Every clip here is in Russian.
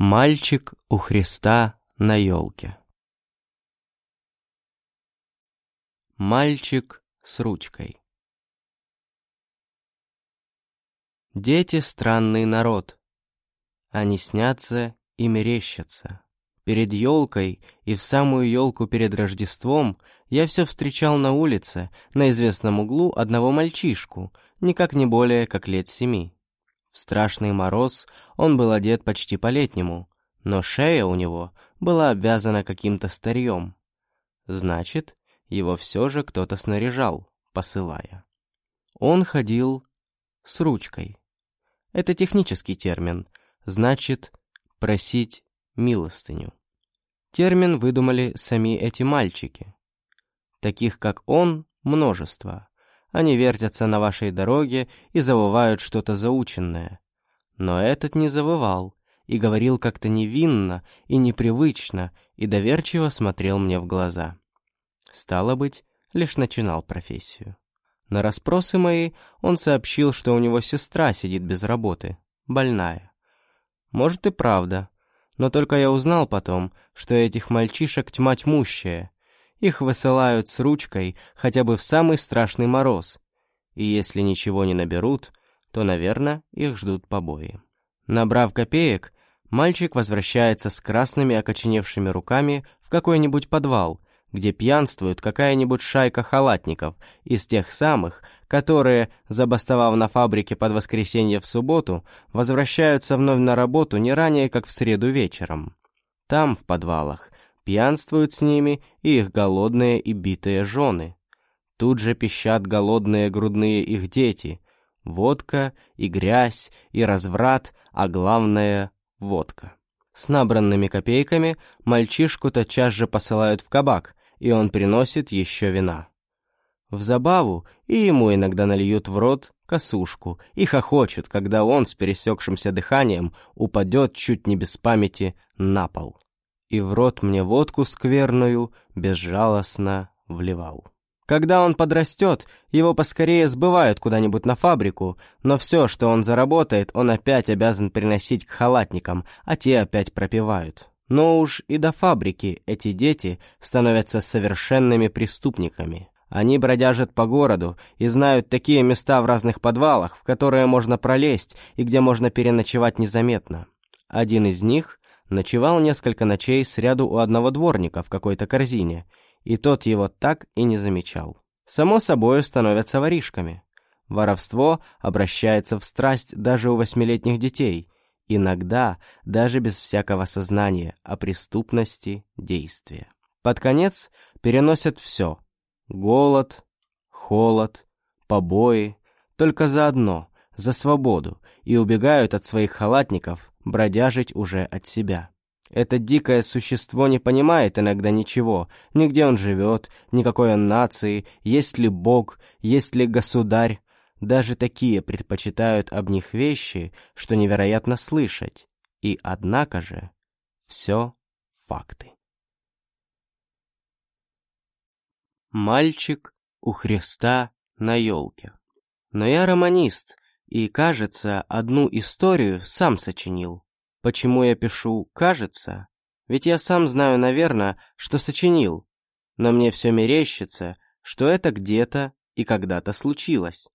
Мальчик у Христа на елке. Мальчик с ручкой. Дети — странный народ. Они снятся и мерещатся. Перед елкой и в самую елку перед Рождеством я все встречал на улице, на известном углу, одного мальчишку, никак не более, как лет семи. Страшный мороз он был одет почти по-летнему, но шея у него была обвязана каким-то старьем. Значит, его все же кто-то снаряжал, посылая. Он ходил с ручкой. Это технический термин, значит, просить милостыню. Термин выдумали сами эти мальчики. Таких, как он, множество. Они вертятся на вашей дороге и завывают что-то заученное. Но этот не завывал и говорил как-то невинно и непривычно и доверчиво смотрел мне в глаза. Стало быть, лишь начинал профессию. На расспросы мои он сообщил, что у него сестра сидит без работы, больная. Может и правда, но только я узнал потом, что этих мальчишек тьма тьмущая, их высылают с ручкой хотя бы в самый страшный мороз. И если ничего не наберут, то, наверное, их ждут побои. Набрав копеек, мальчик возвращается с красными окоченевшими руками в какой-нибудь подвал, где пьянствует какая-нибудь шайка халатников из тех самых, которые, забастовав на фабрике под воскресенье в субботу, возвращаются вновь на работу не ранее, как в среду вечером. Там, в подвалах, пьянствуют с ними и их голодные и битые жены. Тут же пищат голодные грудные их дети. Водка и грязь и разврат, а главное — водка. С набранными копейками мальчишку тотчас же посылают в кабак, и он приносит еще вина. В забаву и ему иногда нальют в рот косушку и хохочут, когда он с пересекшимся дыханием упадет чуть не без памяти на пол и в рот мне водку скверную безжалостно вливал. Когда он подрастет, его поскорее сбывают куда-нибудь на фабрику, но все, что он заработает, он опять обязан приносить к халатникам, а те опять пропивают. Но уж и до фабрики эти дети становятся совершенными преступниками. Они бродяжат по городу и знают такие места в разных подвалах, в которые можно пролезть и где можно переночевать незаметно. Один из них Ночевал несколько ночей сряду у одного дворника в какой-то корзине, и тот его так и не замечал. Само собой становятся воришками. Воровство обращается в страсть даже у восьмилетних детей, иногда даже без всякого сознания о преступности действия. Под конец переносят все – голод, холод, побои, только за одно – за свободу, и убегают от своих халатников бродяжить уже от себя. Это дикое существо не понимает иногда ничего, ни где он живет, никакой он нации, есть ли Бог, есть ли государь. Даже такие предпочитают об них вещи, что невероятно слышать. И однако же, все факты. Мальчик у Христа на елке. Но я романист, и, кажется, одну историю сам сочинил. Почему я пишу «кажется»? Ведь я сам знаю, наверное, что сочинил. Но мне все мерещится, что это где-то и когда-то случилось.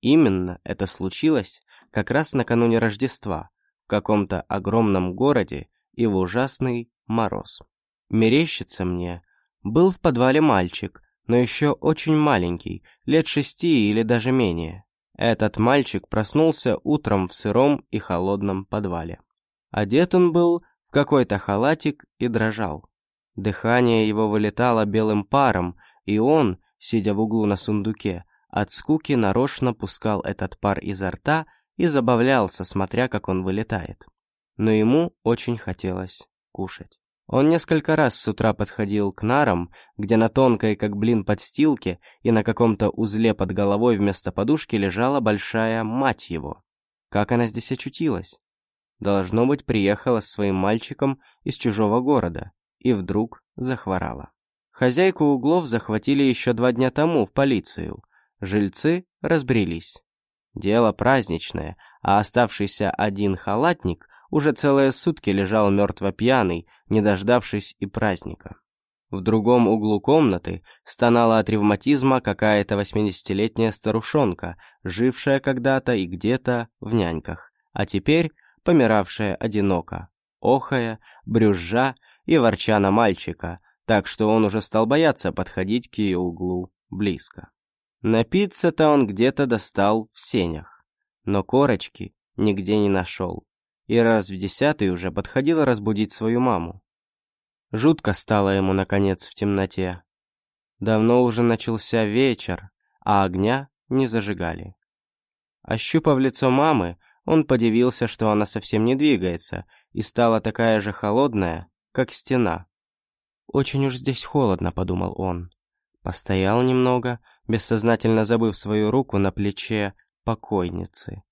Именно это случилось как раз накануне Рождества, в каком-то огромном городе и в ужасный мороз. Мерещится мне, был в подвале мальчик, но еще очень маленький, лет шести или даже менее. Этот мальчик проснулся утром в сыром и холодном подвале. Одет он был в какой-то халатик и дрожал. Дыхание его вылетало белым паром, и он, сидя в углу на сундуке, от скуки нарочно пускал этот пар изо рта и забавлялся, смотря как он вылетает. Но ему очень хотелось кушать. Он несколько раз с утра подходил к нарам, где на тонкой, как блин, подстилке и на каком-то узле под головой вместо подушки лежала большая мать его. Как она здесь очутилась? Должно быть, приехала с своим мальчиком из чужого города и вдруг захворала. Хозяйку углов захватили еще два дня тому в полицию. Жильцы разбрелись. Дело праздничное, а оставшийся один халатник уже целые сутки лежал мертво пьяный, не дождавшись и праздника. В другом углу комнаты стонала от ревматизма какая-то восьмидесятилетняя старушонка, жившая когда-то и где-то в няньках, а теперь помиравшая одиноко, охая, брюзжа и ворча на мальчика, так что он уже стал бояться подходить к ее углу близко. Напиться-то он где-то достал в сенях, но корочки нигде не нашел, и раз в десятый уже подходил разбудить свою маму. Жутко стало ему, наконец, в темноте. Давно уже начался вечер, а огня не зажигали. Ощупав лицо мамы, он подивился, что она совсем не двигается, и стала такая же холодная, как стена. «Очень уж здесь холодно», — подумал он. Постоял немного, бессознательно забыв свою руку на плече покойницы.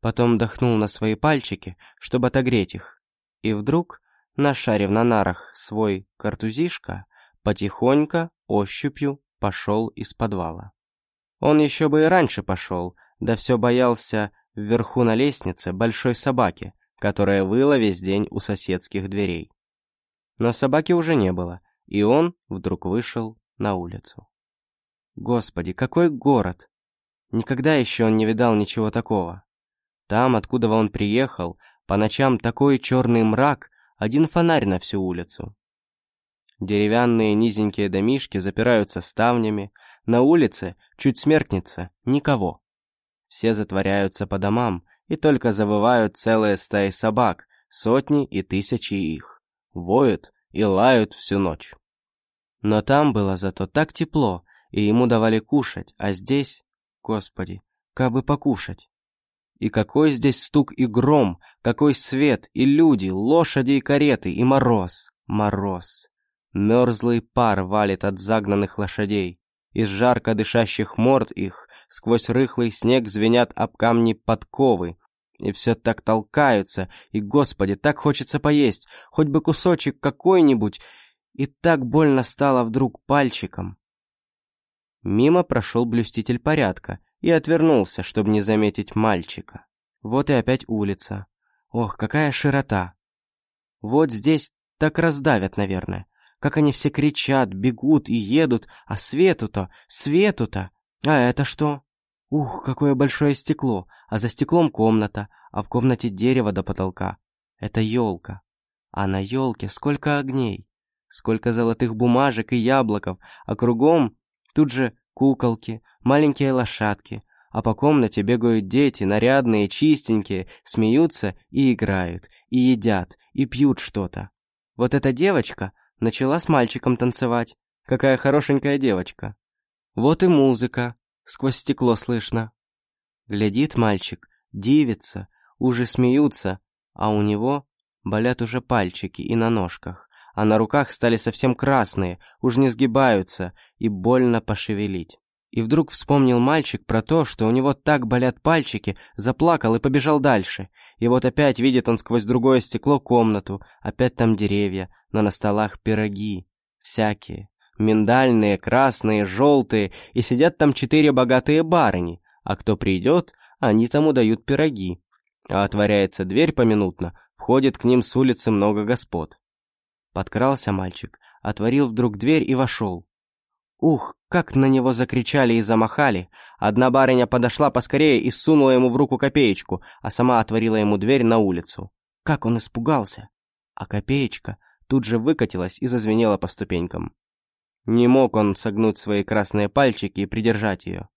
Потом вдохнул на свои пальчики, чтобы отогреть их. И вдруг, нашарив на нарах свой картузишка, потихонько, ощупью, пошел из подвала. Он еще бы и раньше пошел, да все боялся вверху на лестнице большой собаки, которая выла весь день у соседских дверей. Но собаки уже не было, и он вдруг вышел на улицу. Господи, какой город! Никогда еще он не видал ничего такого. Там, откуда он приехал, по ночам такой черный мрак, один фонарь на всю улицу. Деревянные низенькие домишки запираются ставнями, на улице чуть смеркнется никого. Все затворяются по домам, и только завывают целые стаи собак, сотни и тысячи их. Воют и лают всю ночь. Но там было зато так тепло, и ему давали кушать, а здесь, господи, как бы покушать. И какой здесь стук и гром, какой свет, и люди, лошади и кареты, и мороз, мороз. Мерзлый пар валит от загнанных лошадей. Из жарко дышащих морд их сквозь рыхлый снег звенят об камни подковы. И все так толкаются, и, господи, так хочется поесть, хоть бы кусочек какой-нибудь, и так больно стало вдруг пальчиком. Мимо прошел блюститель порядка и отвернулся, чтобы не заметить мальчика. Вот и опять улица. Ох, какая широта. Вот здесь так раздавят, наверное. Как они все кричат, бегут и едут, а свету-то, свету-то. А это что? Ух, какое большое стекло, а за стеклом комната, а в комнате дерево до потолка. Это елка. А на елке сколько огней, сколько золотых бумажек и яблоков, а кругом тут же куколки, маленькие лошадки, а по комнате бегают дети, нарядные, чистенькие, смеются и играют, и едят, и пьют что-то. Вот эта девочка начала с мальчиком танцевать. Какая хорошенькая девочка. Вот и музыка, сквозь стекло слышно. Глядит мальчик, дивится, уже смеются, а у него болят уже пальчики и на ножках а на руках стали совсем красные, уж не сгибаются, и больно пошевелить. И вдруг вспомнил мальчик про то, что у него так болят пальчики, заплакал и побежал дальше. И вот опять видит он сквозь другое стекло комнату, опять там деревья, но на столах пироги. Всякие. Миндальные, красные, желтые, и сидят там четыре богатые барыни, а кто придет, они тому дают пироги. А отворяется дверь поминутно, входит к ним с улицы много господ. Подкрался мальчик, отворил вдруг дверь и вошел. Ух, как на него закричали и замахали. Одна барыня подошла поскорее и сунула ему в руку копеечку, а сама отворила ему дверь на улицу. Как он испугался! А копеечка тут же выкатилась и зазвенела по ступенькам. Не мог он согнуть свои красные пальчики и придержать ее.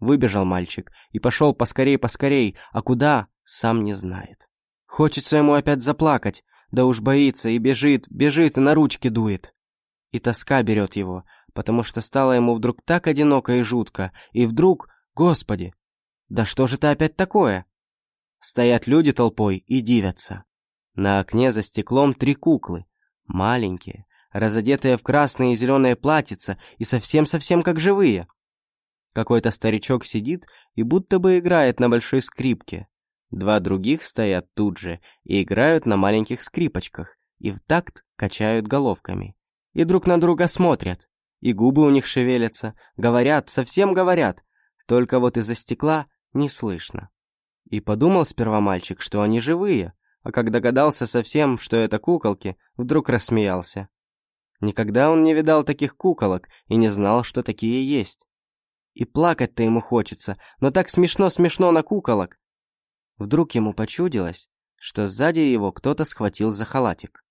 Выбежал мальчик и пошел поскорей-поскорей, а куда, сам не знает. Хочется ему опять заплакать, да уж боится и бежит, бежит и на ручки дует. И тоска берет его, потому что стало ему вдруг так одиноко и жутко, и вдруг, господи, да что же это опять такое? Стоят люди толпой и дивятся. На окне за стеклом три куклы, маленькие, разодетые в красные и зеленые платьица и совсем-совсем как живые. Какой-то старичок сидит и будто бы играет на большой скрипке. Два других стоят тут же и играют на маленьких скрипочках, и в такт качают головками. И друг на друга смотрят, и губы у них шевелятся, говорят, совсем говорят, только вот из-за стекла не слышно. И подумал сперва мальчик, что они живые, а когда догадался совсем, что это куколки, вдруг рассмеялся. Никогда он не видал таких куколок и не знал, что такие есть. И плакать-то ему хочется, но так смешно-смешно на куколок. Вдруг ему почудилось, что сзади его кто-то схватил за халатик.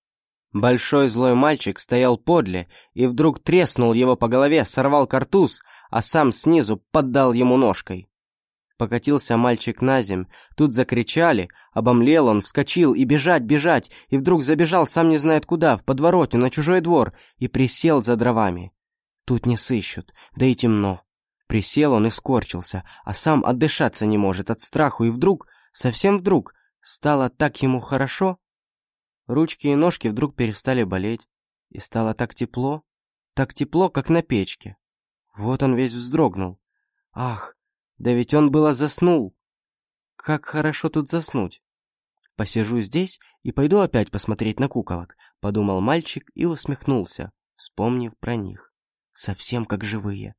Большой злой мальчик стоял подле и вдруг треснул его по голове, сорвал картуз, а сам снизу поддал ему ножкой. Покатился мальчик на земь, тут закричали, обомлел он, вскочил и бежать, бежать, и вдруг забежал сам не знает куда, в подворотню, на чужой двор, и присел за дровами. Тут не сыщут, да и темно. Присел он и скорчился, а сам отдышаться не может от страху, и вдруг, совсем вдруг, стало так ему хорошо. Ручки и ножки вдруг перестали болеть, и стало так тепло, так тепло, как на печке. Вот он весь вздрогнул. Ах, да ведь он было заснул. Как хорошо тут заснуть. Посижу здесь и пойду опять посмотреть на куколок, подумал мальчик и усмехнулся, вспомнив про них. Совсем как живые.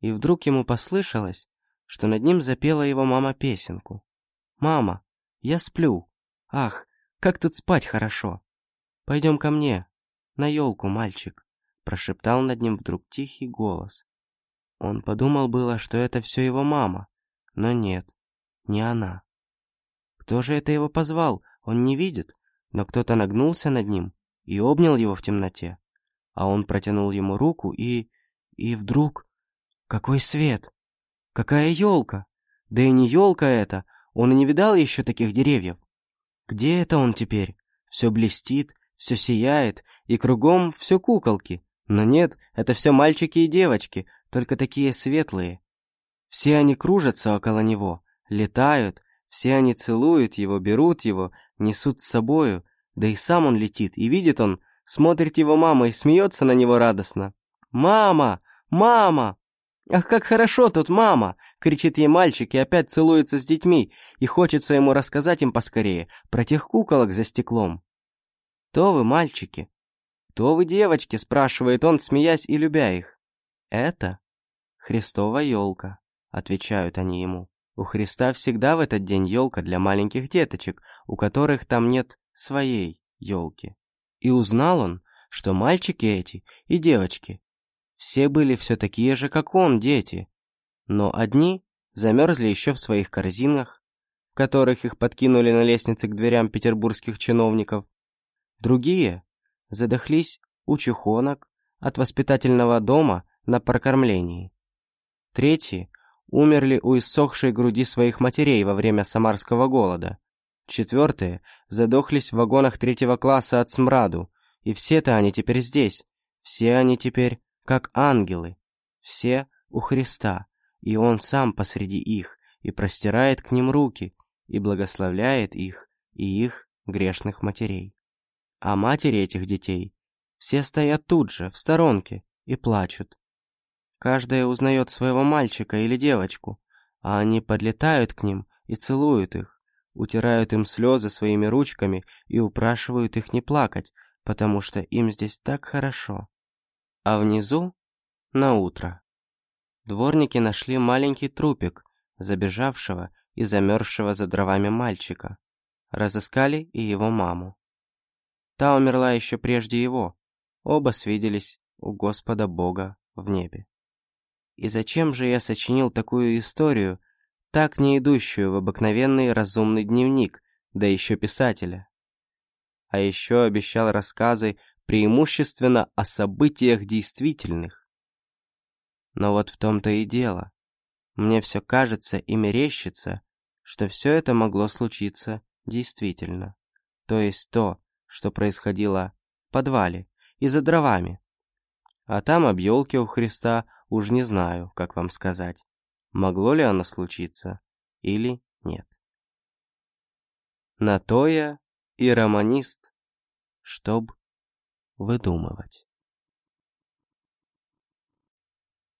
И вдруг ему послышалось, что над ним запела его мама песенку. «Мама, я сплю. Ах, как тут спать хорошо. Пойдем ко мне, на елку, мальчик», прошептал над ним вдруг тихий голос. Он подумал было, что это все его мама, но нет, не она. Кто же это его позвал, он не видит, но кто-то нагнулся над ним и обнял его в темноте. А он протянул ему руку и... и вдруг... Какой свет! Какая елка! Да и не елка это, он и не видал еще таких деревьев. Где это он теперь? Все блестит, все сияет, и кругом все куколки. Но нет, это все мальчики и девочки, только такие светлые. Все они кружатся около него, летают, все они целуют его, берут его, несут с собою, да и сам он летит, и видит он, смотрит его мама и смеется на него радостно. «Мама! Мама!» «Ах, как хорошо тут, мама!» — кричит ей мальчик и опять целуется с детьми, и хочется ему рассказать им поскорее про тех куколок за стеклом. «То вы, мальчики?» «Кто вы, девочки?» — спрашивает он, смеясь и любя их. «Это Христова елка», — отвечают они ему. У Христа всегда в этот день елка для маленьких деточек, у которых там нет своей елки. И узнал он, что мальчики эти и девочки все были все такие же, как он, дети. Но одни замерзли еще в своих корзинах, в которых их подкинули на лестнице к дверям петербургских чиновников. Другие задохлись у чухонок от воспитательного дома на прокормлении. Третьи умерли у иссохшей груди своих матерей во время самарского голода. Четвертые задохлись в вагонах третьего класса от смраду, и все-то они теперь здесь, все они теперь как ангелы, все у Христа, и Он сам посреди их, и простирает к ним руки, и благословляет их и их грешных матерей. А матери этих детей все стоят тут же, в сторонке, и плачут. Каждая узнает своего мальчика или девочку, а они подлетают к ним и целуют их, утирают им слезы своими ручками и упрашивают их не плакать, потому что им здесь так хорошо. А внизу, на утро, дворники нашли маленький трупик, забежавшего и замерзшего за дровами мальчика. Разыскали и его маму. Та умерла еще прежде его. Оба свиделись у Господа Бога в небе. И зачем же я сочинил такую историю, так не идущую в обыкновенный разумный дневник, да еще писателя? А еще обещал рассказы преимущественно о событиях действительных. Но вот в том-то и дело. Мне все кажется и мерещится, что все это могло случиться действительно. То есть то, что происходило в подвале и за дровами. А там об елке у Христа уж не знаю, как вам сказать, могло ли оно случиться или нет. На то я и романист, чтоб выдумывать.